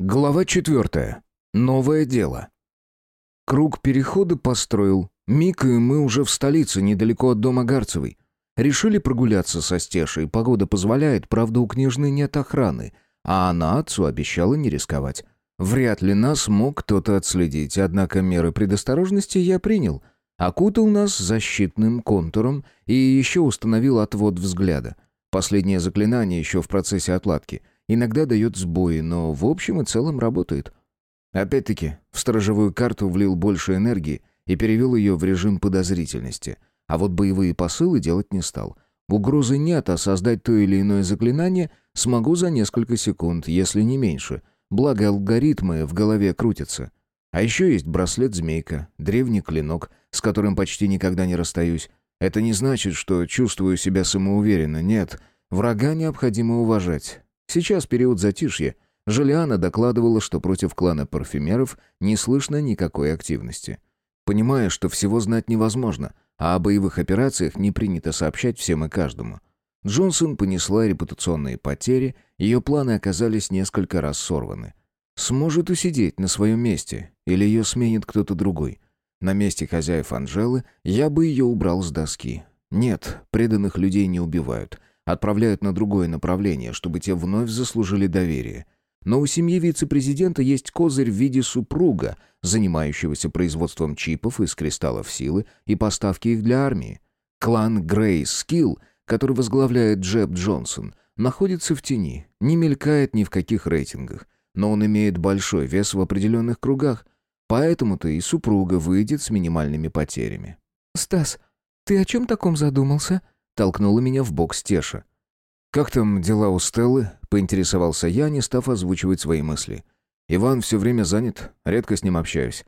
Глава четвертая. Новое дело. Круг перехода построил. Мика и мы уже в столице, недалеко от дома Гарцевой. Решили прогуляться со Стешей. Погода позволяет, правда, у княжны нет охраны. А она отцу обещала не рисковать. Вряд ли нас мог кто-то отследить, однако меры предосторожности я принял. Окутал нас защитным контуром и еще установил отвод взгляда. Последнее заклинание еще в процессе отладки — Иногда дает сбои, но в общем и целом работает. Опять-таки, в сторожевую карту влил больше энергии и перевел ее в режим подозрительности. А вот боевые посылы делать не стал. Угрозы нет, а создать то или иное заклинание смогу за несколько секунд, если не меньше. Благо алгоритмы в голове крутятся. А еще есть браслет-змейка, древний клинок, с которым почти никогда не расстаюсь. Это не значит, что чувствую себя самоуверенно, нет. Врага необходимо уважать. Сейчас период затишья. Жулиана докладывала, что против клана парфюмеров не слышно никакой активности. Понимая, что всего знать невозможно, а о боевых операциях не принято сообщать всем и каждому. Джонсон понесла репутационные потери, ее планы оказались несколько раз сорваны. Сможет усидеть на своем месте, или ее сменит кто-то другой. На месте хозяев Анжелы я бы ее убрал с доски. Нет, преданных людей не убивают, Отправляют на другое направление, чтобы те вновь заслужили доверие. Но у семьи вице-президента есть козырь в виде супруга, занимающегося производством чипов из кристаллов силы и поставки их для армии. Клан Грей Скилл, который возглавляет Джеб Джонсон, находится в тени, не мелькает ни в каких рейтингах, но он имеет большой вес в определенных кругах, поэтому-то и супруга выйдет с минимальными потерями. «Стас, ты о чем таком задумался?» Толкнула меня в бок Стеша. «Как там дела у Стеллы?» — поинтересовался я, не став озвучивать свои мысли. «Иван все время занят, редко с ним общаюсь».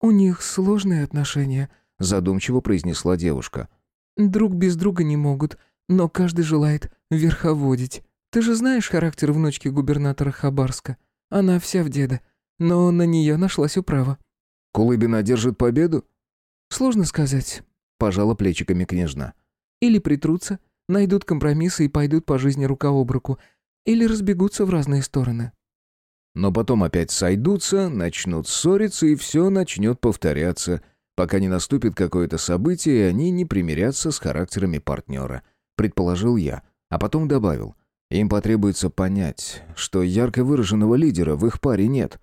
«У них сложные отношения», — задумчиво произнесла девушка. «Друг без друга не могут, но каждый желает верховодить. Ты же знаешь характер внучки губернатора Хабарска? Она вся в деда, но на нее нашлась управа». «Кулыбина держит победу?» «Сложно сказать», — пожала плечиками княжна. Или притрутся, найдут компромиссы и пойдут по жизни рука об руку, или разбегутся в разные стороны. Но потом опять сойдутся, начнут ссориться, и все начнет повторяться, пока не наступит какое-то событие, и они не примирятся с характерами партнера, предположил я, а потом добавил. Им потребуется понять, что ярко выраженного лидера в их паре нет.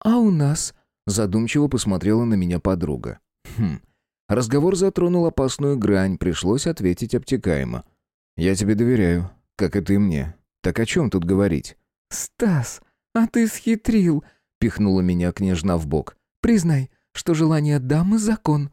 «А у нас?» — задумчиво посмотрела на меня подруга. «Хм, Разговор затронул опасную грань, пришлось ответить обтекаемо. «Я тебе доверяю, как и ты мне. Так о чем тут говорить?» «Стас, а ты схитрил!» — пихнула меня княжна в бок. «Признай, что желание дамы — закон».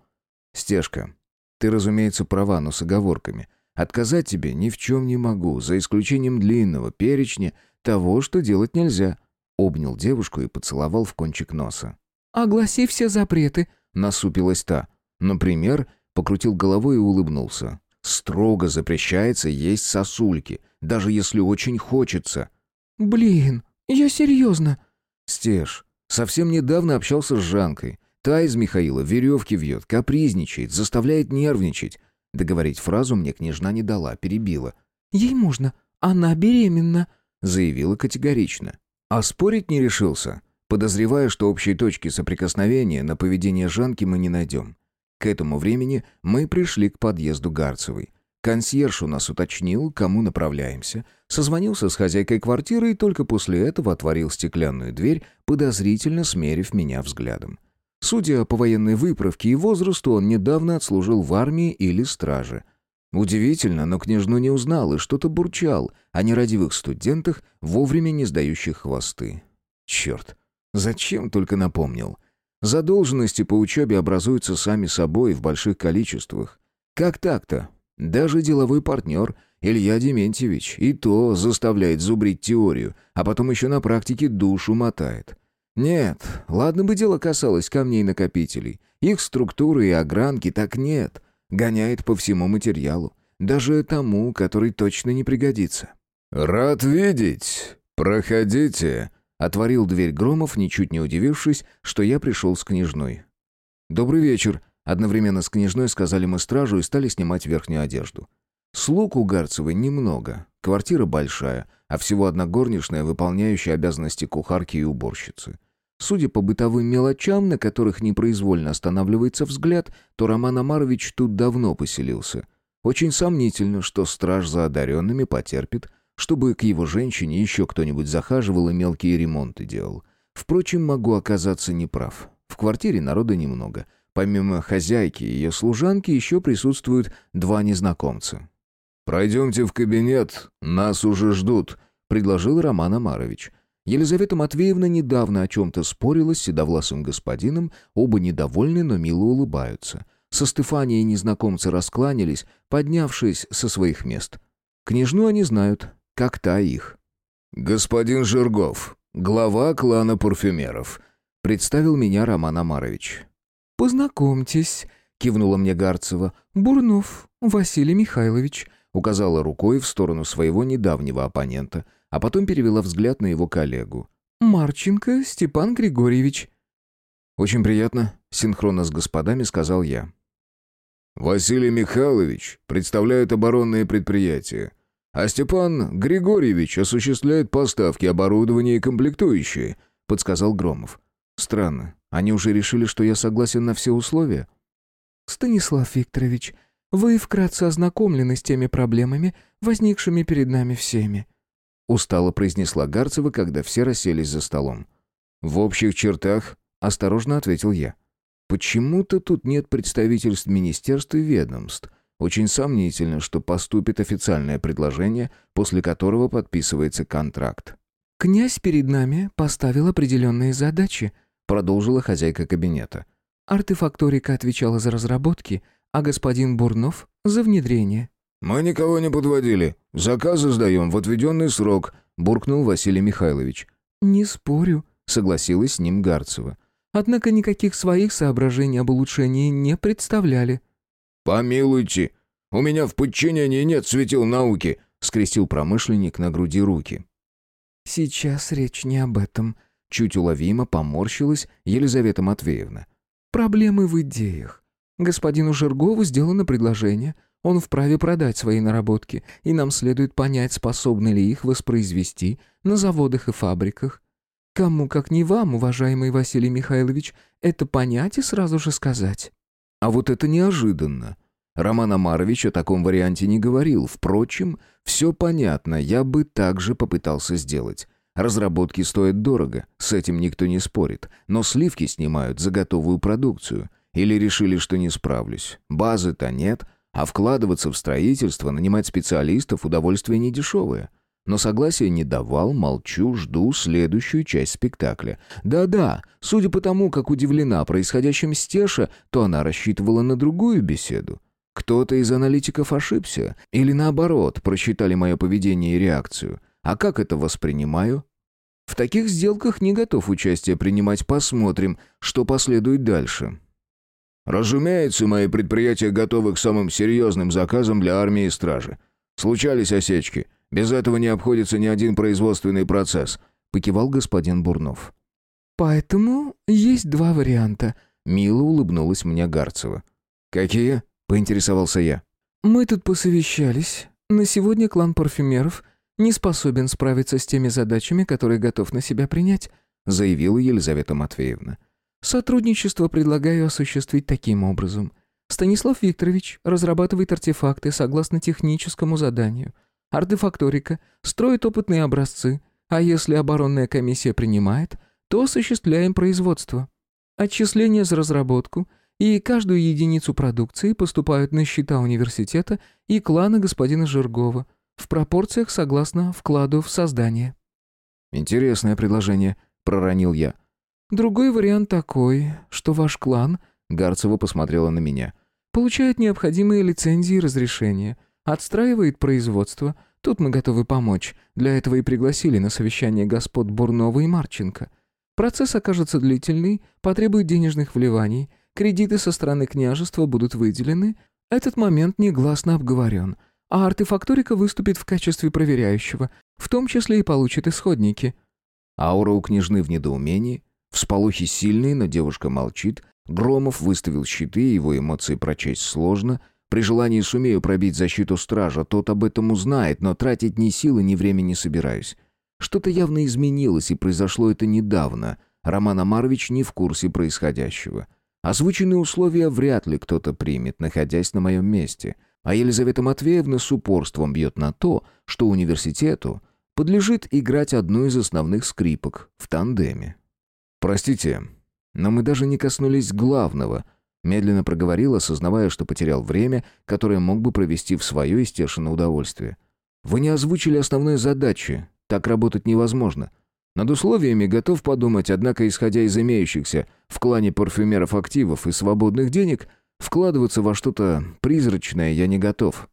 «Стежка, ты, разумеется, права, но с оговорками. Отказать тебе ни в чем не могу, за исключением длинного перечня того, что делать нельзя». Обнял девушку и поцеловал в кончик носа. «Огласи все запреты», — насупилась та. Например, покрутил головой и улыбнулся. Строго запрещается есть сосульки, даже если очень хочется. Блин, я серьезно. Стеж, совсем недавно общался с Жанкой. Та из Михаила веревки вьет, капризничает, заставляет нервничать. Договорить фразу мне княжна не дала, перебила. «Ей можно, она беременна», — заявила категорично. А спорить не решился, подозревая, что общей точки соприкосновения на поведение Жанки мы не найдем. К этому времени мы пришли к подъезду Гарцевой. Консьерж у нас уточнил, кому направляемся, созвонился с хозяйкой квартиры и только после этого отворил стеклянную дверь, подозрительно смерив меня взглядом. Судя по военной выправке и возрасту, он недавно отслужил в армии или страже. Удивительно, но княжну не узнал и что-то бурчал о нерадивых студентах, вовремя не сдающих хвосты. Черт, зачем только напомнил? Задолженности по учебе образуются сами собой в больших количествах. Как так-то? Даже деловой партнер Илья Дементьевич и то заставляет зубрить теорию, а потом еще на практике душу мотает. Нет, ладно бы дело касалось камней-накопителей. Их структуры и огранки так нет. Гоняет по всему материалу. Даже тому, который точно не пригодится. «Рад видеть. Проходите», Отворил дверь Громов, ничуть не удивившись, что я пришел с княжной. «Добрый вечер», — одновременно с княжной сказали мы стражу и стали снимать верхнюю одежду. Слуг у Гарцевой немного, квартира большая, а всего одна горничная, выполняющая обязанности кухарки и уборщицы. Судя по бытовым мелочам, на которых непроизвольно останавливается взгляд, то Роман Амарович тут давно поселился. Очень сомнительно, что страж за одаренными потерпит, чтобы к его женщине еще кто-нибудь захаживал и мелкие ремонты делал. Впрочем, могу оказаться неправ. В квартире народа немного. Помимо хозяйки и ее служанки еще присутствуют два незнакомца. «Пройдемте в кабинет, нас уже ждут», — предложил Роман Амарович. Елизавета Матвеевна недавно о чем-то спорила с седовласым господином, оба недовольны, но мило улыбаются. Со Стефанией незнакомцы раскланялись, поднявшись со своих мест. Княжну они знают, как та их. «Господин Жиргов, глава клана парфюмеров», — представил меня Роман Амарович. «Познакомьтесь», — кивнула мне Гарцева. «Бурнов Василий Михайлович», — указала рукой в сторону своего недавнего оппонента — а потом перевела взгляд на его коллегу. «Марченко Степан Григорьевич». «Очень приятно», — синхронно с господами сказал я. «Василий Михайлович представляет оборонные предприятия, а Степан Григорьевич осуществляет поставки оборудования и комплектующие», — подсказал Громов. «Странно, они уже решили, что я согласен на все условия?» «Станислав Викторович, вы вкратце ознакомлены с теми проблемами, возникшими перед нами всеми устало произнесла Гарцева, когда все расселись за столом. В общих чертах, осторожно ответил я. Почему-то тут нет представительств министерств и ведомств. Очень сомнительно, что поступит официальное предложение, после которого подписывается контракт. «Князь перед нами поставил определенные задачи», продолжила хозяйка кабинета. «Артефакторика отвечала за разработки, а господин Бурнов — за внедрение. «Мы никого не подводили. Заказы сдаем в отведенный срок», — буркнул Василий Михайлович. «Не спорю», — согласилась с ним Гарцева. «Однако никаких своих соображений об улучшении не представляли». «Помилуйте, у меня в подчинении нет светил науки», — скрестил промышленник на груди руки. «Сейчас речь не об этом», — чуть уловимо поморщилась Елизавета Матвеевна. «Проблемы в идеях. Господину Жиргову сделано предложение — он вправе продать свои наработки, и нам следует понять, способны ли их воспроизвести на заводах и фабриках. Кому, как не вам, уважаемый Василий Михайлович, это понять и сразу же сказать. А вот это неожиданно. Роман Амарович о таком варианте не говорил. Впрочем, все понятно, я бы также попытался сделать. Разработки стоят дорого, с этим никто не спорит, но сливки снимают за готовую продукцию. Или решили, что не справлюсь. Базы-то нет, а вкладываться в строительство, нанимать специалистов – удовольствие недешевое. Но согласия не давал, молчу, жду следующую часть спектакля. Да-да, судя по тому, как удивлена происходящим Стеша, то она рассчитывала на другую беседу. Кто-то из аналитиков ошибся, или наоборот, просчитали мое поведение и реакцию. А как это воспринимаю? В таких сделках не готов участие принимать, посмотрим, что последует дальше. Разумеется, мои предприятия готовы к самым серьезным заказам для армии и стражи. Случались осечки. Без этого не обходится ни один производственный процесс», — покивал господин Бурнов. «Поэтому есть два варианта», — мило улыбнулась мне Гарцева. «Какие?» — поинтересовался я. «Мы тут посовещались. На сегодня клан парфюмеров не способен справиться с теми задачами, которые готов на себя принять», — заявила Елизавета Матвеевна. Сотрудничество предлагаю осуществить таким образом. Станислав Викторович разрабатывает артефакты согласно техническому заданию. Артефакторика строит опытные образцы, а если оборонная комиссия принимает, то осуществляем производство. Отчисления за разработку и каждую единицу продукции поступают на счета университета и клана господина Жиргова в пропорциях согласно вкладу в создание. «Интересное предложение», — проронил я. Другой вариант такой, что ваш клан, Гарцева посмотрела на меня, получает необходимые лицензии и разрешения, отстраивает производство. Тут мы готовы помочь. Для этого и пригласили на совещание господ Бурнова и Марченко. Процесс окажется длительный, потребует денежных вливаний, кредиты со стороны княжества будут выделены. Этот момент негласно обговорен, а артефакторика выступит в качестве проверяющего, в том числе и получит исходники. Аура у княжны в недоумении, Всполохи сильные, но девушка молчит. Громов выставил щиты, его эмоции прочесть сложно. При желании сумею пробить защиту стража, тот об этом узнает, но тратить ни силы, ни времени не собираюсь. Что-то явно изменилось, и произошло это недавно. Роман Амарович не в курсе происходящего. Озвученные условия вряд ли кто-то примет, находясь на моем месте. А Елизавета Матвеевна с упорством бьет на то, что университету подлежит играть одну из основных скрипок в тандеме. «Простите, но мы даже не коснулись главного», — медленно проговорил, осознавая, что потерял время, которое мог бы провести в свое истешенное удовольствие. «Вы не озвучили основной задачи. Так работать невозможно. Над условиями готов подумать, однако, исходя из имеющихся в клане парфюмеров активов и свободных денег, вкладываться во что-то призрачное я не готов».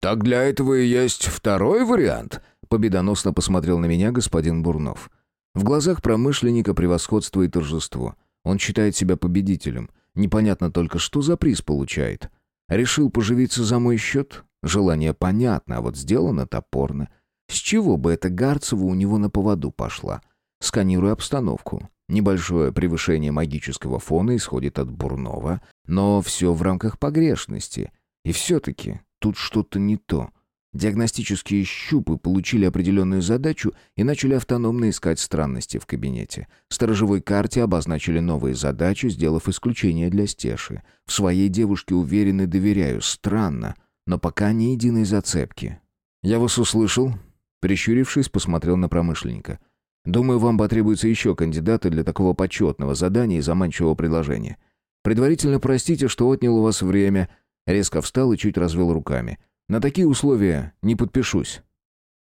«Так для этого и есть второй вариант», — победоносно посмотрел на меня господин Бурнов. В глазах промышленника превосходство и торжество. Он считает себя победителем. Непонятно только, что за приз получает. Решил поживиться за мой счет? Желание понятно, а вот сделано топорно. С чего бы эта Гарцева у него на поводу пошла? Сканирую обстановку. Небольшое превышение магического фона исходит от Бурнова, но все в рамках погрешности. И все-таки тут что-то не то. Диагностические щупы получили определенную задачу и начали автономно искать странности в кабинете. В сторожевой карте обозначили новые задачи, сделав исключение для Стеши. В своей девушке уверен и доверяю. Странно, но пока ни единой зацепки. «Я вас услышал», Прищурившись, посмотрел на промышленника. «Думаю, вам потребуются еще кандидаты для такого почетного задания и заманчивого предложения. Предварительно простите, что отнял у вас время». Резко встал и чуть развел руками. «На такие условия не подпишусь».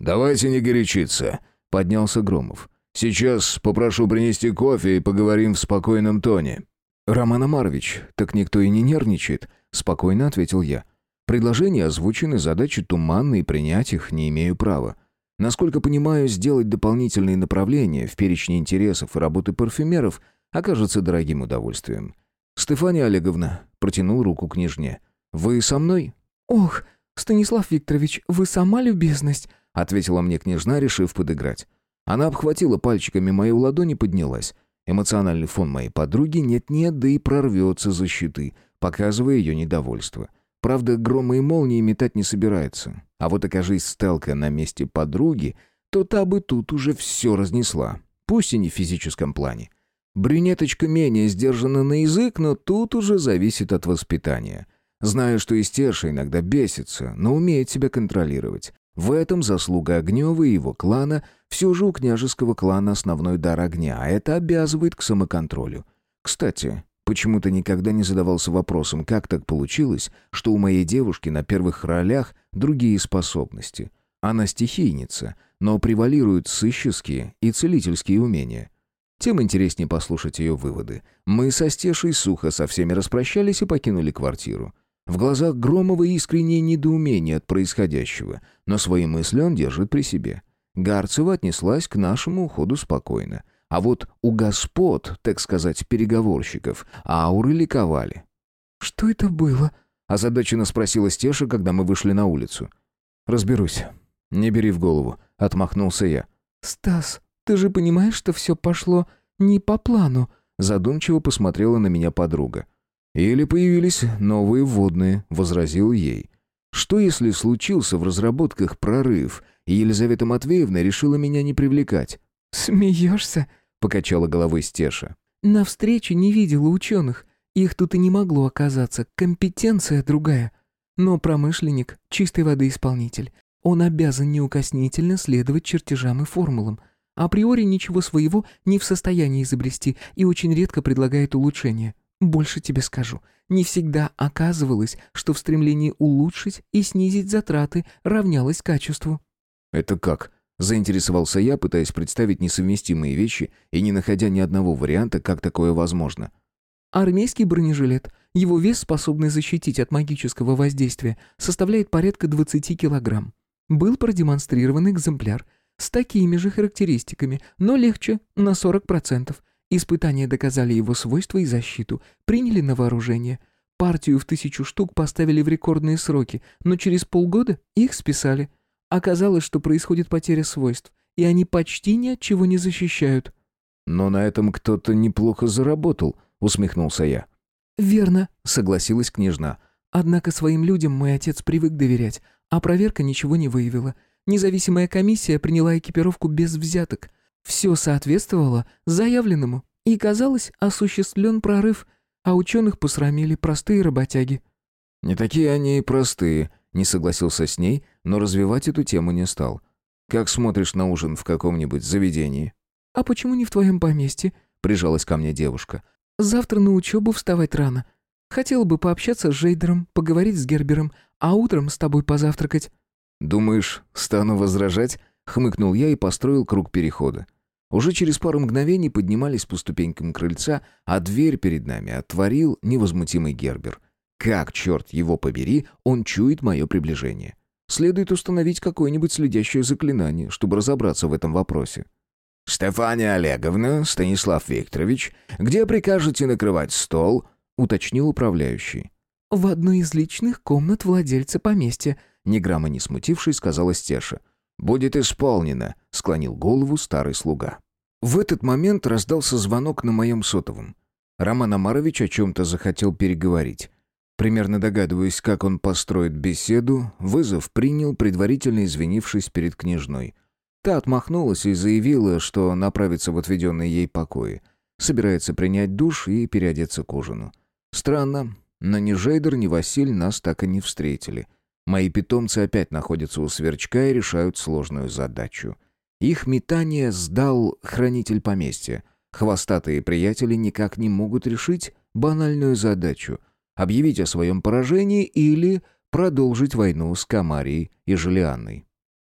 «Давайте не горячиться», — поднялся Громов. «Сейчас попрошу принести кофе и поговорим в спокойном тоне». «Роман Амарович, так никто и не нервничает», — спокойно ответил я. «Предложения озвучены, задачи туманные, принять их не имею права. Насколько понимаю, сделать дополнительные направления в перечне интересов и работы парфюмеров окажется дорогим удовольствием. «Стефания Олеговна», — протянул руку княжне, — «вы со мной?» «Ох, Станислав Викторович, вы сама любезность», — ответила мне княжна, решив подыграть. Она обхватила пальчиками мою ладонь и поднялась. Эмоциональный фон моей подруги нет-нет, да и прорвется за щиты, показывая ее недовольство. Правда, грома и молнии метать не собирается. А вот окажись Стелка на месте подруги, то та бы тут уже все разнесла. Пусть и не в физическом плане. Брюнеточка менее сдержана на язык, но тут уже зависит от воспитания. Знаю, что Истерша иногда бесится, но умеет себя контролировать. В этом заслуга Огнева и его клана, все же у княжеского клана основной дар огня, а это обязывает к самоконтролю. Кстати, Почему-то никогда не задавался вопросом, как так получилось, что у моей девушки на первых ролях другие способности. Она стихийница, но превалируют сыщеские и целительские умения. Тем интереснее послушать ее выводы. Мы со Стешей сухо со всеми распрощались и покинули квартиру. В глазах Громова искреннее недоумение от происходящего, но свои мысли он держит при себе. Гарцева отнеслась к нашему уходу спокойно. А вот у господ, так сказать, переговорщиков, ауры ликовали. «Что это было?» — озадаченно спросила Стеша, когда мы вышли на улицу. «Разберусь. Не бери в голову», — отмахнулся я. «Стас, ты же понимаешь, что все пошло не по плану?» Задумчиво посмотрела на меня подруга. «Или появились новые водные», — возразил ей. «Что, если случился в разработках прорыв, и Елизавета Матвеевна решила меня не привлекать?» «Смеешься?» покачала головой Стеша. На встрече не видела ученых. Их тут и не могло оказаться. Компетенция другая. Но промышленник — чистой воды исполнитель. Он обязан неукоснительно следовать чертежам и формулам. Априори ничего своего не в состоянии изобрести и очень редко предлагает улучшения. Больше тебе скажу. Не всегда оказывалось, что в стремлении улучшить и снизить затраты равнялось качеству. «Это как?» Заинтересовался я, пытаясь представить несовместимые вещи и не находя ни одного варианта, как такое возможно. Армейский бронежилет, его вес, способный защитить от магического воздействия, составляет порядка 20 килограмм. Был продемонстрирован экземпляр с такими же характеристиками, но легче на 40%. Испытания доказали его свойства и защиту, приняли на вооружение. Партию в тысячу штук поставили в рекордные сроки, но через полгода их списали – Оказалось, что происходит потеря свойств, и они почти ни от чего не защищают. «Но на этом кто-то неплохо заработал», — усмехнулся я. «Верно», — согласилась княжна. Однако своим людям мой отец привык доверять, а проверка ничего не выявила. Независимая комиссия приняла экипировку без взяток. Все соответствовало заявленному, и, казалось, осуществлен прорыв, а ученых посрамили простые работяги. «Не такие они и простые», — не согласился с ней, но развивать эту тему не стал. «Как смотришь на ужин в каком-нибудь заведении?» «А почему не в твоем поместье?» — прижалась ко мне девушка. «Завтра на учебу вставать рано. Хотела бы пообщаться с Жейдером, поговорить с Гербером, а утром с тобой позавтракать». «Думаешь, стану возражать?» — хмыкнул я и построил круг перехода. Уже через пару мгновений поднимались по ступенькам крыльца, а дверь перед нами отворил невозмутимый Гербер. Как, черт его побери, он чует мое приближение. Следует установить какое-нибудь следящее заклинание, чтобы разобраться в этом вопросе. «Стефания Олеговна, Станислав Викторович, где прикажете накрывать стол?» — уточнил управляющий. «В одной из личных комнат владельца поместья», — ни грамма не смутившись, сказала Стеша. «Будет исполнено», — склонил голову старый слуга. В этот момент раздался звонок на моем сотовом. Роман Амарович о чем-то захотел переговорить. Примерно догадываясь, как он построит беседу, вызов принял, предварительно извинившись перед княжной. Та отмахнулась и заявила, что направится в отведенные ей покои. Собирается принять душ и переодеться к ужину. Странно, но ни Жейдер, ни Василь нас так и не встретили. Мои питомцы опять находятся у сверчка и решают сложную задачу. Их метание сдал хранитель поместья. Хвостатые приятели никак не могут решить банальную задачу — объявить о своем поражении или продолжить войну с Камарией и Желианной.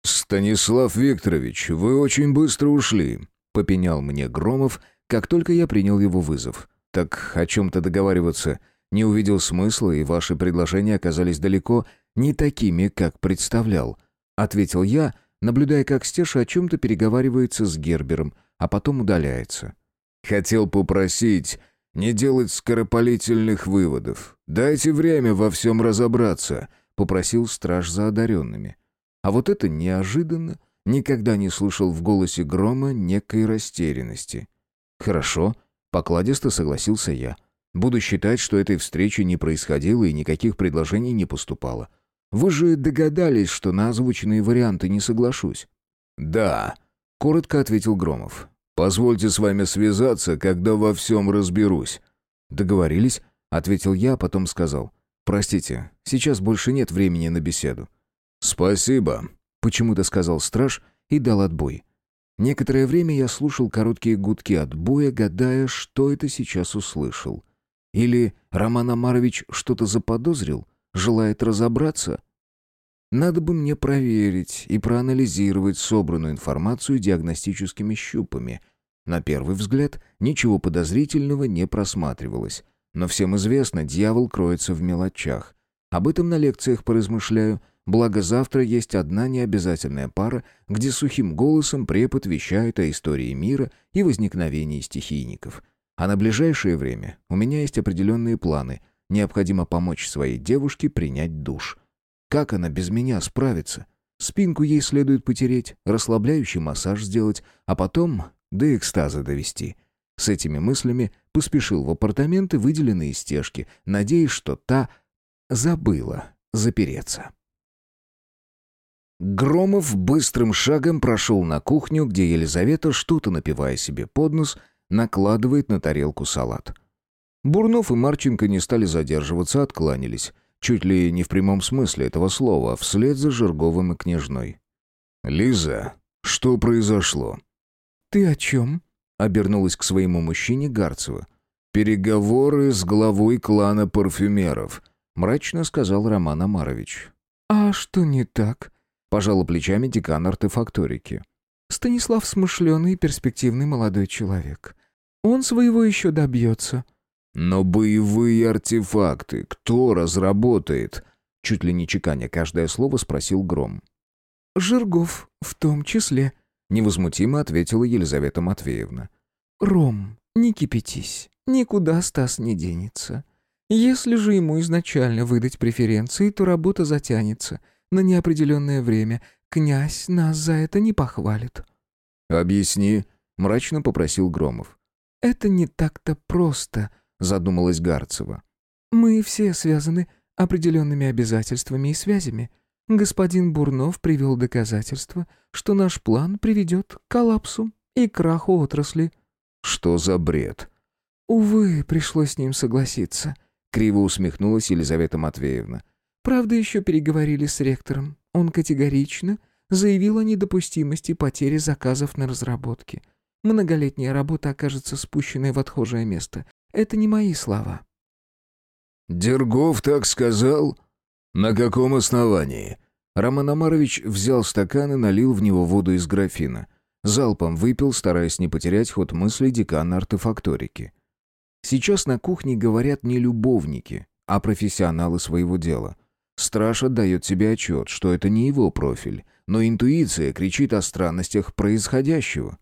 «Станислав Викторович, вы очень быстро ушли», — попенял мне Громов, как только я принял его вызов. «Так о чем-то договариваться не увидел смысла, и ваши предложения оказались далеко не такими, как представлял», — ответил я, наблюдая, как Стеша о чем-то переговаривается с Гербером, а потом удаляется. «Хотел попросить не делать скоропалительных выводов. Дайте время во всем разобраться», — попросил страж за одаренными. А вот это неожиданно. Никогда не слышал в голосе грома некой растерянности. «Хорошо», — покладисто согласился я. «Буду считать, что этой встречи не происходило и никаких предложений не поступало. Вы же догадались, что на озвученные варианты не соглашусь». «Да», — коротко ответил Громов. «Позвольте с вами связаться, когда во всем разберусь». «Договорились», — ответил я, а потом сказал. «Простите, сейчас больше нет времени на беседу. «Спасибо», — почему-то сказал страж и дал отбой. Некоторое время я слушал короткие гудки отбоя, гадая, что это сейчас услышал. Или Роман Амарович что-то заподозрил, желает разобраться? Надо бы мне проверить и проанализировать собранную информацию диагностическими щупами. На первый взгляд ничего подозрительного не просматривалось. Но всем известно, дьявол кроется в мелочах. Об этом на лекциях поразмышляю, Благо завтра есть одна необязательная пара, где сухим голосом препод вещает о истории мира и возникновении стихийников. А на ближайшее время у меня есть определенные планы. Необходимо помочь своей девушке принять душ. Как она без меня справится? Спинку ей следует потереть, расслабляющий массаж сделать, а потом до экстаза довести. С этими мыслями поспешил в апартаменты, выделенные стежки, надеясь, что та забыла запереться. Громов быстрым шагом прошел на кухню, где Елизавета, что-то напивая себе под нос, накладывает на тарелку салат. Бурнов и Марченко не стали задерживаться, откланялись. Чуть ли не в прямом смысле этого слова, вслед за Жирговым и Княжной. «Лиза, что произошло?» «Ты о чем?» — обернулась к своему мужчине Гарцева. «Переговоры с главой клана парфюмеров», — мрачно сказал Роман Амарович. «А что не так?» Пожала плечами декан артефакторики. Станислав смышленый и перспективный молодой человек. Он своего еще добьется. Но боевые артефакты кто разработает? Чуть ли не чеканя каждое слово спросил Гром. Жиргов в том числе, невозмутимо ответила Елизавета Матвеевна. Ром, не кипятись, никуда Стас не денется. Если же ему изначально выдать преференции, то работа затянется — на неопределенное время. Князь нас за это не похвалит». «Объясни», — мрачно попросил Громов. «Это не так-то просто», — задумалась Гарцева. «Мы все связаны определенными обязательствами и связями. Господин Бурнов привел доказательства, что наш план приведет к коллапсу и краху отрасли». «Что за бред?» «Увы, пришлось с ним согласиться», — криво усмехнулась Елизавета Матвеевна. «Правда, еще переговорили с ректором. Он категорично заявил о недопустимости потери заказов на разработки. Многолетняя работа окажется спущенной в отхожее место. Это не мои слова». «Дергов так сказал? На каком основании?» Роман Амарович взял стакан и налил в него воду из графина. Залпом выпил, стараясь не потерять ход мысли декана артефакторики. Сейчас на кухне говорят не любовники, а профессионалы своего дела. Страж отдает себе отчет, что это не его профиль, но интуиция кричит о странностях происходящего.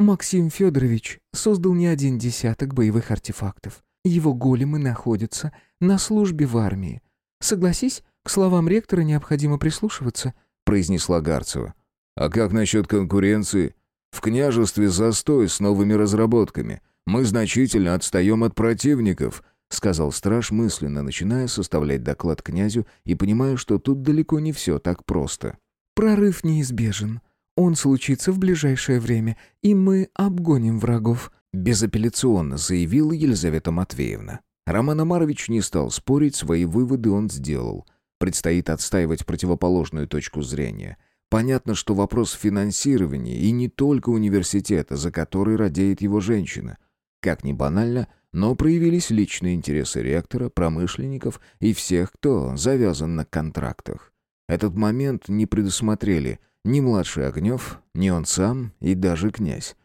Максим Федорович создал не один десяток боевых артефактов. Его големы находятся на службе в армии. Согласись, к словам ректора необходимо прислушиваться, произнесла Гарцева. А как насчет конкуренции? В княжестве застой с новыми разработками. Мы значительно отстаем от противников, сказал страж мысленно, начиная составлять доклад князю и понимая, что тут далеко не все так просто. Прорыв неизбежен. Он случится в ближайшее время, и мы обгоним врагов», — безапелляционно заявила Елизавета Матвеевна. Роман Амарович не стал спорить, свои выводы он сделал. Предстоит отстаивать противоположную точку зрения. Понятно, что вопрос финансирования и не только университета, за который радеет его женщина. Как ни банально, но проявились личные интересы ректора, промышленников и всех, кто завязан на контрактах. Этот момент не предусмотрели ни младший Огнев, ни он сам и даже князь.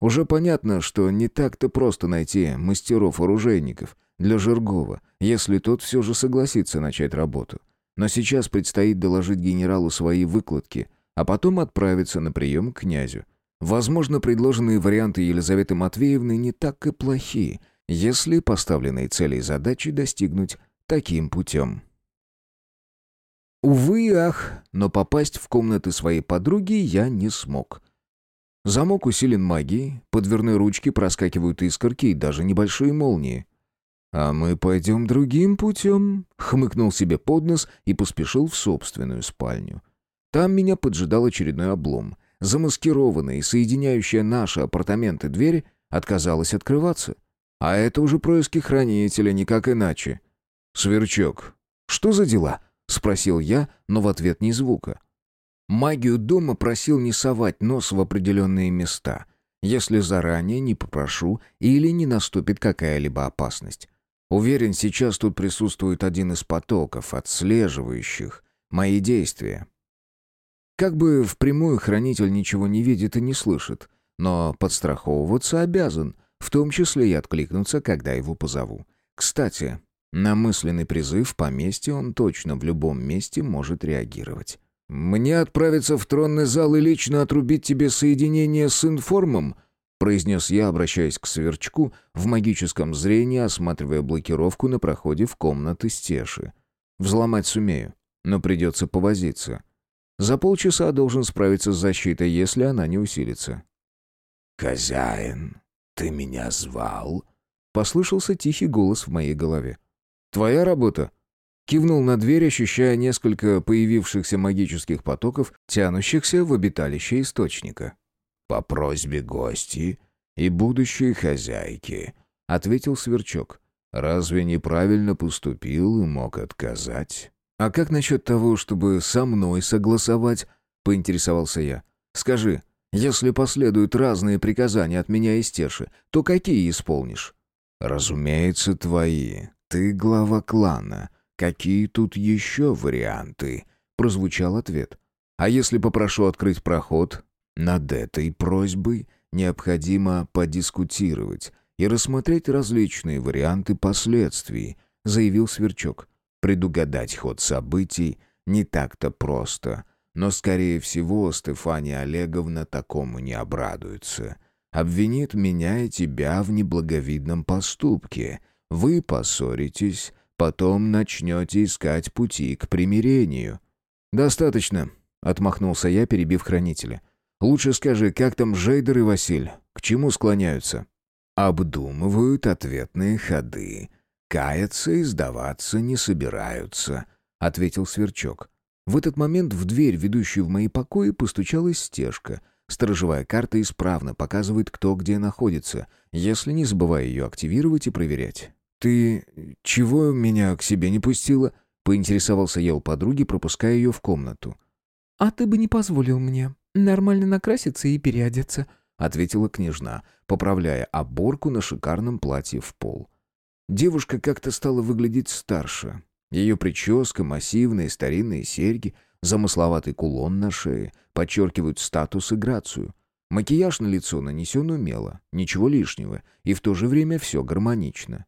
Уже понятно, что не так-то просто найти мастеров-оружейников для Жиргова, если тот все же согласится начать работу. Но сейчас предстоит доложить генералу свои выкладки, а потом отправиться на прием к князю. Возможно, предложенные варианты Елизаветы Матвеевны не так и плохи, если поставленные цели и задачи достигнуть таким путем. Увы ах, но попасть в комнаты своей подруги я не смог. Замок усилен магией, по ручке проскакивают искорки и даже небольшие молнии. «А мы пойдем другим путем», — хмыкнул себе под нос и поспешил в собственную спальню. Там меня поджидал очередной облом. Замаскированная и соединяющая наши апартаменты дверь отказалась открываться. А это уже происки хранителя, никак иначе. «Сверчок, что за дела?» — спросил я, но в ответ ни звука. Магию дома просил не совать нос в определенные места, если заранее не попрошу или не наступит какая-либо опасность. Уверен, сейчас тут присутствует один из потоков, отслеживающих мои действия. Как бы впрямую хранитель ничего не видит и не слышит, но подстраховываться обязан, в том числе и откликнуться, когда его позову. Кстати, на мысленный призыв поместья он точно в любом месте может реагировать. «Мне отправиться в тронный зал и лично отрубить тебе соединение с информом?» произнес я, обращаясь к сверчку, в магическом зрении осматривая блокировку на проходе в комнаты стеши. Взломать сумею, но придется повозиться. За полчаса должен справиться с защитой, если она не усилится. «Хозяин, ты меня звал?» Послышался тихий голос в моей голове. «Твоя работа?» Кивнул на дверь, ощущая несколько появившихся магических потоков, тянущихся в обиталище источника по просьбе гости и будущей хозяйки», — ответил Сверчок. «Разве неправильно поступил и мог отказать?» «А как насчет того, чтобы со мной согласовать?» — поинтересовался я. «Скажи, если последуют разные приказания от меня и Стеши, то какие исполнишь?» «Разумеется, твои. Ты глава клана. Какие тут еще варианты?» — прозвучал ответ. «А если попрошу открыть проход, над этой просьбой необходимо подискутировать и рассмотреть различные варианты последствий, заявил Сверчок. Предугадать ход событий не так-то просто, но, скорее всего, Стефания Олеговна такому не обрадуется. Обвинит меня и тебя в неблаговидном поступке. Вы поссоритесь, потом начнете искать пути к примирению». «Достаточно», — отмахнулся я, перебив хранителя. Лучше скажи, как там Жейдер и Василь? К чему склоняются?» «Обдумывают ответные ходы. каяться и сдаваться не собираются», — ответил Сверчок. В этот момент в дверь, ведущую в мои покои, постучалась стежка. Сторожевая карта исправно показывает, кто где находится, если не забывая ее активировать и проверять. «Ты чего меня к себе не пустила?» — поинтересовался я у подруги, пропуская ее в комнату. «А ты бы не позволил мне нормально накраситься и переодеться», — ответила княжна, поправляя оборку на шикарном платье в пол. Девушка как-то стала выглядеть старше. Ее прическа, массивные старинные серьги, замысловатый кулон на шее подчеркивают статус и грацию. Макияж на лицо нанесен умело, ничего лишнего, и в то же время все гармонично.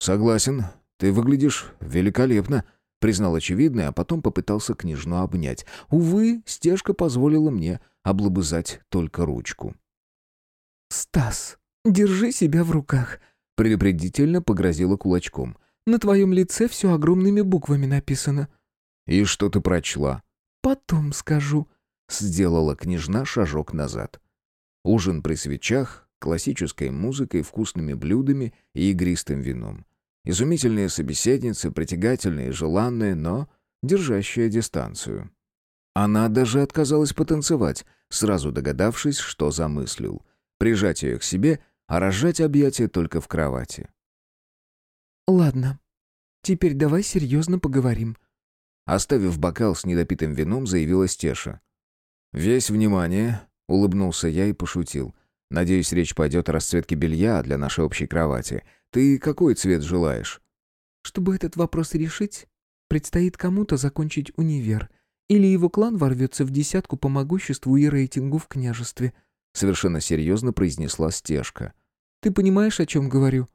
«Согласен, ты выглядишь великолепно», — признал очевидное, а потом попытался княжну обнять. Увы, стежка позволила мне облобызать только ручку. «Стас, держи себя в руках», — предупредительно погрозила кулачком. «На твоем лице все огромными буквами написано». «И что ты прочла?» «Потом скажу», — сделала княжна шажок назад. Ужин при свечах, классической музыкой, вкусными блюдами и игристым вином. Изумительные собеседницы, притягательные и желанные, но держащие дистанцию. Она даже отказалась потанцевать, сразу догадавшись, что замыслил. Прижать ее к себе, а разжать объятия только в кровати. «Ладно, теперь давай серьезно поговорим», Оставив бокал с недопитым вином, заявила Стеша. «Весь внимание», — улыбнулся я и пошутил. «Надеюсь, речь пойдет о расцветке белья для нашей общей кровати. Ты какой цвет желаешь?» «Чтобы этот вопрос решить, предстоит кому-то закончить универ, или его клан ворвется в десятку по могуществу и рейтингу в княжестве», совершенно серьезно произнесла стежка. «Ты понимаешь, о чем говорю?»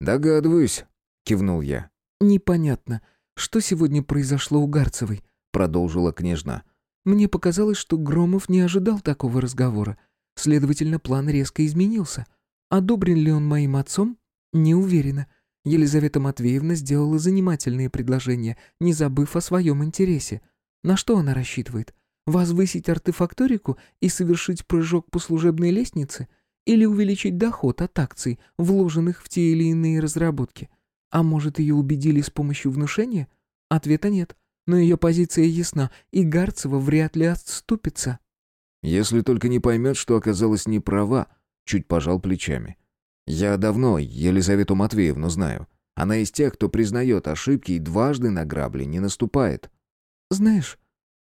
«Догадываюсь», — кивнул я. «Непонятно, что сегодня произошло у Гарцевой», — продолжила княжна. «Мне показалось, что Громов не ожидал такого разговора. Следовательно, план резко изменился. Одобрен ли он моим отцом? Не уверена. Елизавета Матвеевна сделала занимательные предложения, не забыв о своем интересе. На что она рассчитывает? Возвысить артефакторику и совершить прыжок по служебной лестнице? Или увеличить доход от акций, вложенных в те или иные разработки? А может, ее убедили с помощью внушения? Ответа нет. Но ее позиция ясна, и Гарцева вряд ли отступится. «Если только не поймет, что оказалась не права», — чуть пожал плечами. Я давно Елизавету Матвеевну знаю. Она из тех, кто признает ошибки и дважды на грабли не наступает. «Знаешь,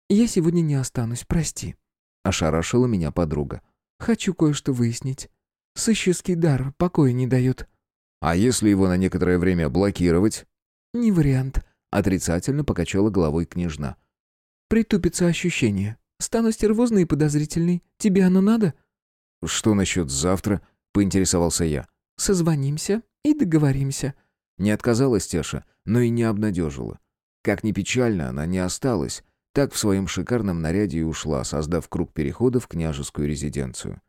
я сегодня не останусь, прости», — ошарашила меня подруга. «Хочу кое-что выяснить. Сыщеский дар покоя не дает». «А если его на некоторое время блокировать?» «Не вариант», — отрицательно покачала головой княжна. «Притупится ощущение. Стану стервозной и подозрительной. Тебе оно надо?» «Что насчет завтра?» Поинтересовался я. «Созвонимся и договоримся». Не отказалась Теша, но и не обнадежила. Как ни печально, она не осталась. Так в своем шикарном наряде и ушла, создав круг перехода в княжескую резиденцию.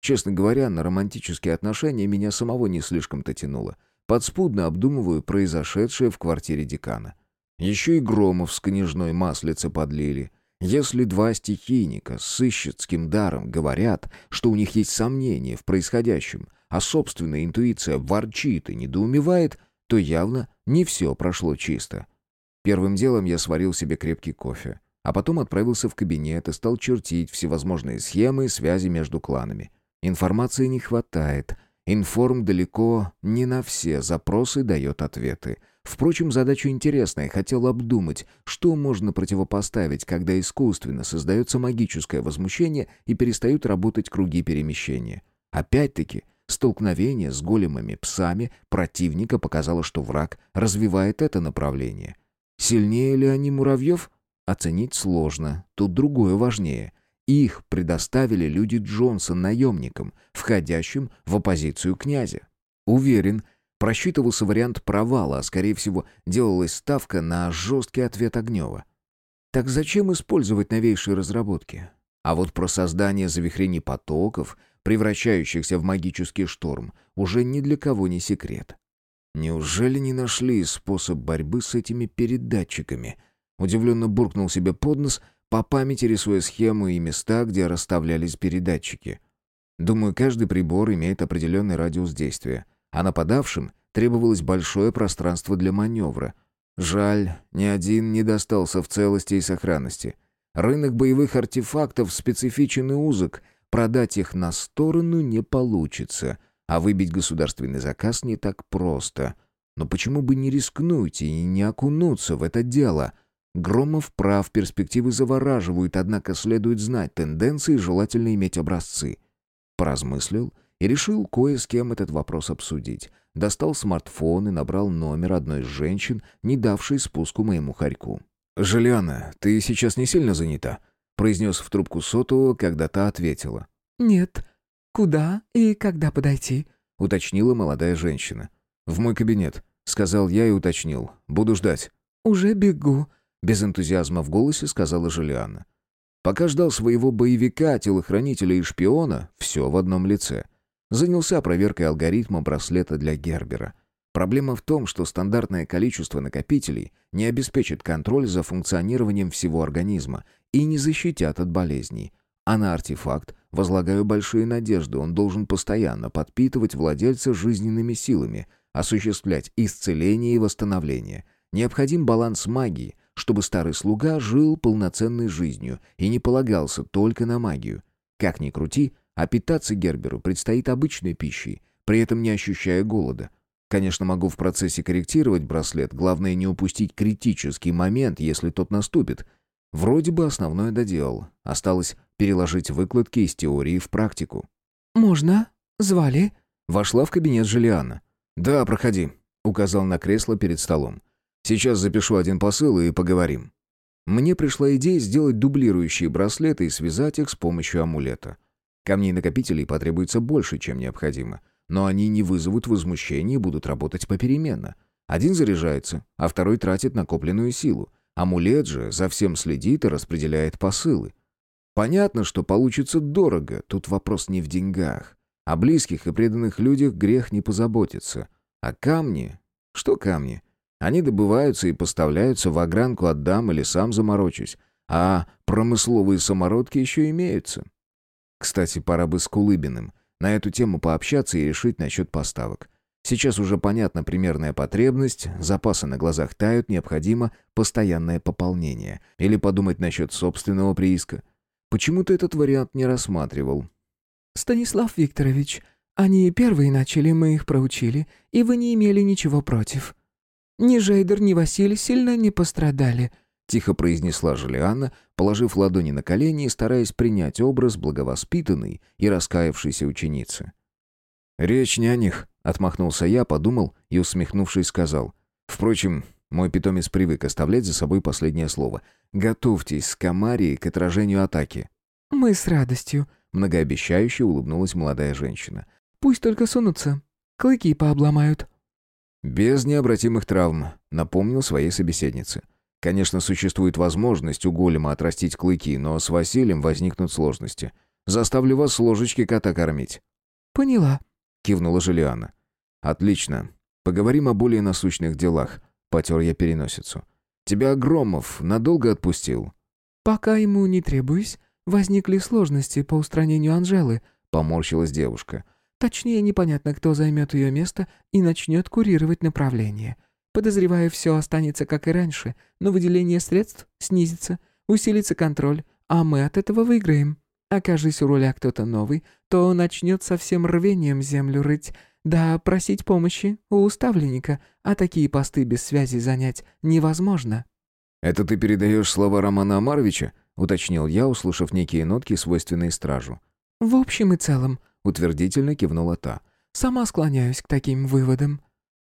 Честно говоря, на романтические отношения меня самого не слишком-то тянуло. Подспудно обдумываю произошедшее в квартире декана. Еще и Громов с княжной маслице подлили — если два стихийника с сыщицким даром говорят, что у них есть сомнения в происходящем, а собственная интуиция ворчит и недоумевает, то явно не все прошло чисто. Первым делом я сварил себе крепкий кофе, а потом отправился в кабинет и стал чертить всевозможные схемы и связи между кланами. Информации не хватает, информ далеко не на все запросы дает ответы — Впрочем, задача интересная, хотел обдумать, что можно противопоставить, когда искусственно создается магическое возмущение и перестают работать круги перемещения. Опять-таки, столкновение с големыми псами противника показало, что враг развивает это направление. Сильнее ли они муравьев? Оценить сложно, тут другое важнее. Их предоставили люди Джонса наемникам, входящим в оппозицию князя. Уверен, Просчитывался вариант провала, а скорее всего делалась ставка на жесткий ответ Огнева. Так зачем использовать новейшие разработки? А вот про создание завихрений потоков, превращающихся в магический шторм, уже ни для кого не секрет. Неужели не нашли способ борьбы с этими передатчиками? Удивленно буркнул себе под нос, по памяти рисуя схему и места, где расставлялись передатчики. Думаю, каждый прибор имеет определенный радиус действия а нападавшим требовалось большое пространство для маневра. Жаль, ни один не достался в целости и сохранности. Рынок боевых артефактов специфичен и узок, продать их на сторону не получится, а выбить государственный заказ не так просто. Но почему бы не рискнуть и не окунуться в это дело? Громов прав, перспективы завораживают, однако следует знать тенденции и желательно иметь образцы. Поразмыслил и решил кое с кем этот вопрос обсудить. Достал смартфон и набрал номер одной из женщин, не давшей спуску моему хорьку. «Желиана, ты сейчас не сильно занята?» произнес в трубку сотового, когда та ответила. «Нет. Куда и когда подойти?» уточнила молодая женщина. «В мой кабинет», — сказал я и уточнил. «Буду ждать». «Уже бегу», — без энтузиазма в голосе сказала Желиана. Пока ждал своего боевика, телохранителя и шпиона, все в одном лице. Занялся проверкой алгоритма браслета для Гербера. Проблема в том, что стандартное количество накопителей не обеспечит контроль за функционированием всего организма и не защитят от болезней. А на артефакт возлагаю большие надежды, он должен постоянно подпитывать владельца жизненными силами, осуществлять исцеление и восстановление. Необходим баланс магии, чтобы старый слуга жил полноценной жизнью и не полагался только на магию. Как ни крути, а питаться Герберу предстоит обычной пищей, при этом не ощущая голода. Конечно, могу в процессе корректировать браслет, главное не упустить критический момент, если тот наступит. Вроде бы основное доделал. Осталось переложить выкладки из теории в практику. «Можно? Звали?» Вошла в кабинет Желиана. «Да, проходи», — указал на кресло перед столом. Сейчас запишу один посыл и поговорим. Мне пришла идея сделать дублирующие браслеты и связать их с помощью амулета. Камней-накопителей потребуется больше, чем необходимо, но они не вызовут возмущения и будут работать попеременно. Один заряжается, а второй тратит накопленную силу. Амулет же за всем следит и распределяет посылы. Понятно, что получится дорого, тут вопрос не в деньгах. О близких и преданных людях грех не позаботиться. А камни? Что камни? Они добываются и поставляются, в огранку отдам или сам заморочусь. А промысловые самородки еще имеются. Кстати, пора бы с Кулыбиным на эту тему пообщаться и решить насчет поставок. Сейчас уже понятна примерная потребность, запасы на глазах тают, необходимо постоянное пополнение. Или подумать насчет собственного прииска. Почему-то этот вариант не рассматривал. «Станислав Викторович, они первые начали, мы их проучили, и вы не имели ничего против», ни Жейдер, ни Василий сильно не пострадали», — тихо произнесла Жулианна, положив ладони на колени и стараясь принять образ благовоспитанной и раскаявшейся ученицы. «Речь не о них», — отмахнулся я, подумал и, усмехнувшись, сказал. «Впрочем, мой питомец привык оставлять за собой последнее слово. Готовьтесь с Камарией к отражению атаки». «Мы с радостью», — многообещающе улыбнулась молодая женщина. «Пусть только сунутся. Клыки пообломают». «Без необратимых травм», — напомнил своей собеседнице. «Конечно, существует возможность у голема отрастить клыки, но с Василием возникнут сложности. Заставлю вас с ложечки кота кормить». «Поняла», — кивнула Желиана. «Отлично. Поговорим о более насущных делах», — потер я переносицу. «Тебя Громов надолго отпустил?» «Пока ему не требуюсь. Возникли сложности по устранению Анжелы», — поморщилась девушка. Точнее, непонятно, кто займет ее место и начнет курировать направление. Подозреваю, все останется как и раньше, но выделение средств снизится, усилится контроль, а мы от этого выиграем. Окажись у руля кто-то новый, то начнет со всем рвением землю рыть, да просить помощи у уставленника, а такие посты без связи занять невозможно». «Это ты передаешь слова Романа Амаровича?» — уточнил я, услышав некие нотки, свойственные стражу. «В общем и целом», утвердительно кивнула та. «Сама склоняюсь к таким выводам».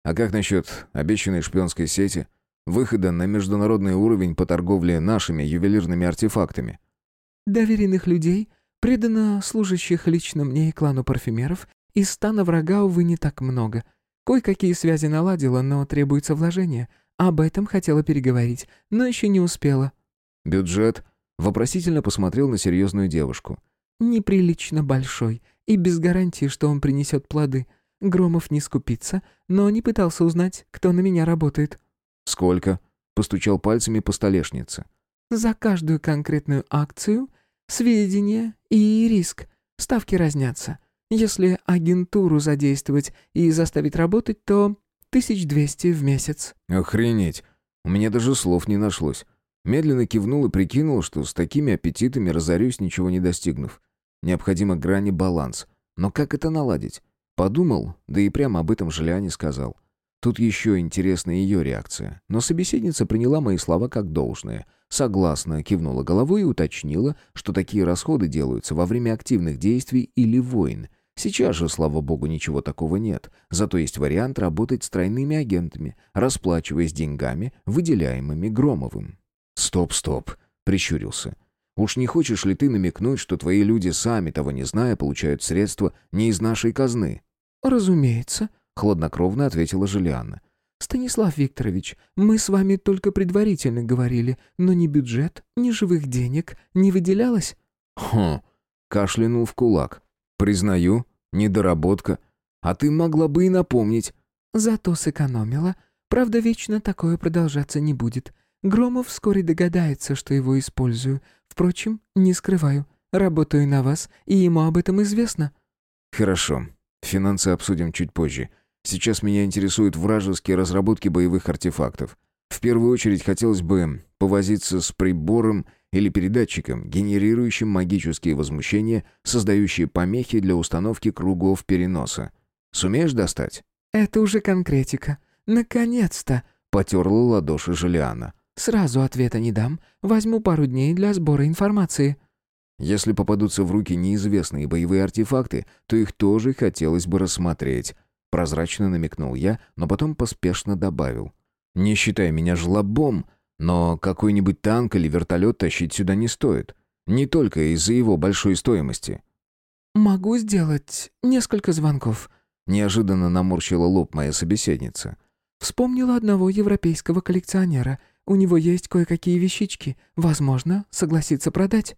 «А как насчет обещанной шпионской сети? Выхода на международный уровень по торговле нашими ювелирными артефактами?» «Доверенных людей, преданно служащих лично мне и клану парфюмеров, из стана врага, увы, не так много. Кое-какие связи наладила, но требуется вложение. Об этом хотела переговорить, но еще не успела». «Бюджет?» Вопросительно посмотрел на серьезную девушку. «Неприлично большой и без гарантии, что он принесет плоды. Громов не скупится, но не пытался узнать, кто на меня работает». «Сколько?» — постучал пальцами по столешнице. «За каждую конкретную акцию сведения и риск. Ставки разнятся. Если агентуру задействовать и заставить работать, то Тысяч двести в месяц». «Охренеть! У меня даже слов не нашлось». Медленно кивнул и прикинул, что с такими аппетитами разорюсь, ничего не достигнув. Необходимо грани баланс. Но как это наладить? Подумал, да и прямо об этом Желиане сказал. Тут еще интересна ее реакция. Но собеседница приняла мои слова как должное. Согласно кивнула головой и уточнила, что такие расходы делаются во время активных действий или войн. Сейчас же, слава богу, ничего такого нет. Зато есть вариант работать с тройными агентами, расплачиваясь деньгами, выделяемыми Громовым. «Стоп, стоп», — прищурился. «Уж не хочешь ли ты намекнуть, что твои люди, сами того не зная, получают средства не из нашей казны?» «Разумеется», хладнокровно ответила Желианна. «Станислав Викторович, мы с вами только предварительно говорили, но ни бюджет, ни живых денег не выделялось?» «Хм...» — кашлянул в кулак. «Признаю, недоработка. А ты могла бы и напомнить». «Зато сэкономила. Правда, вечно такое продолжаться не будет. Громов вскоре догадается, что его использую. Впрочем, не скрываю. Работаю на вас, и ему об этом известно». «Хорошо. Финансы обсудим чуть позже. Сейчас меня интересуют вражеские разработки боевых артефактов. В первую очередь хотелось бы повозиться с прибором или передатчиком, генерирующим магические возмущения, создающие помехи для установки кругов переноса. Сумеешь достать? «Это уже конкретика. Наконец-то!» — потерла ладоши Желиана. «Сразу ответа не дам. Возьму пару дней для сбора информации». Если попадутся в руки неизвестные боевые артефакты, то их тоже хотелось бы рассмотреть. Прозрачно намекнул я, но потом поспешно добавил. «Не считай меня жлобом, но какой-нибудь танк или вертолет тащить сюда не стоит. Не только из-за его большой стоимости». «Могу сделать несколько звонков», — неожиданно наморщила лоб моя собеседница. «Вспомнила одного европейского коллекционера. У него есть кое-какие вещички. Возможно, согласится продать».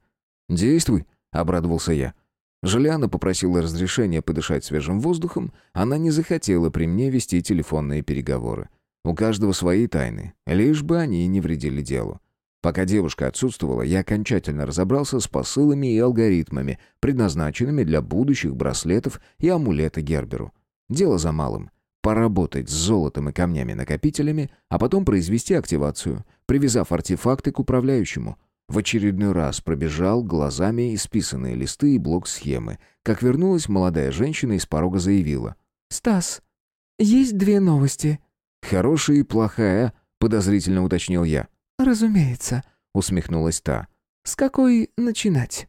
«Действуй», — обрадовался я. Желиана попросила разрешения подышать свежим воздухом, она не захотела при мне вести телефонные переговоры. У каждого свои тайны, лишь бы они не вредили делу. Пока девушка отсутствовала, я окончательно разобрался с посылами и алгоритмами, предназначенными для будущих браслетов и амулета Герберу. Дело за малым. Поработать с золотом и камнями-накопителями, а потом произвести активацию, привязав артефакты к управляющему — в очередной раз пробежал глазами исписанные листы и блок схемы. Как вернулась молодая женщина из порога заявила. «Стас, есть две новости». «Хорошая и плохая», — подозрительно уточнил я. «Разумеется», — усмехнулась та. «С какой начинать?»